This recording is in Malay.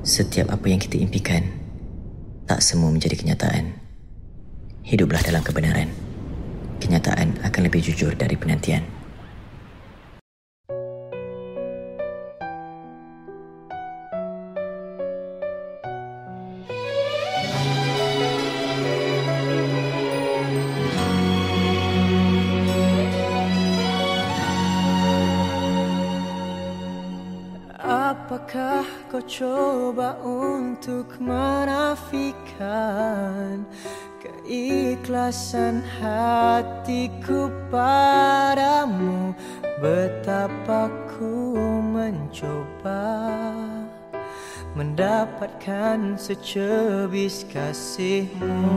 Setiap apa yang kita impikan Tak semua menjadi kenyataan. Hiduplah dalam kebenaran. Kenyataan akan lebih jujur dari penantian Apakah kau coba untuk menafikan Keikhlasan hatiku padamu? Betapa ku mencoba Mendapatkan secebis kasihmu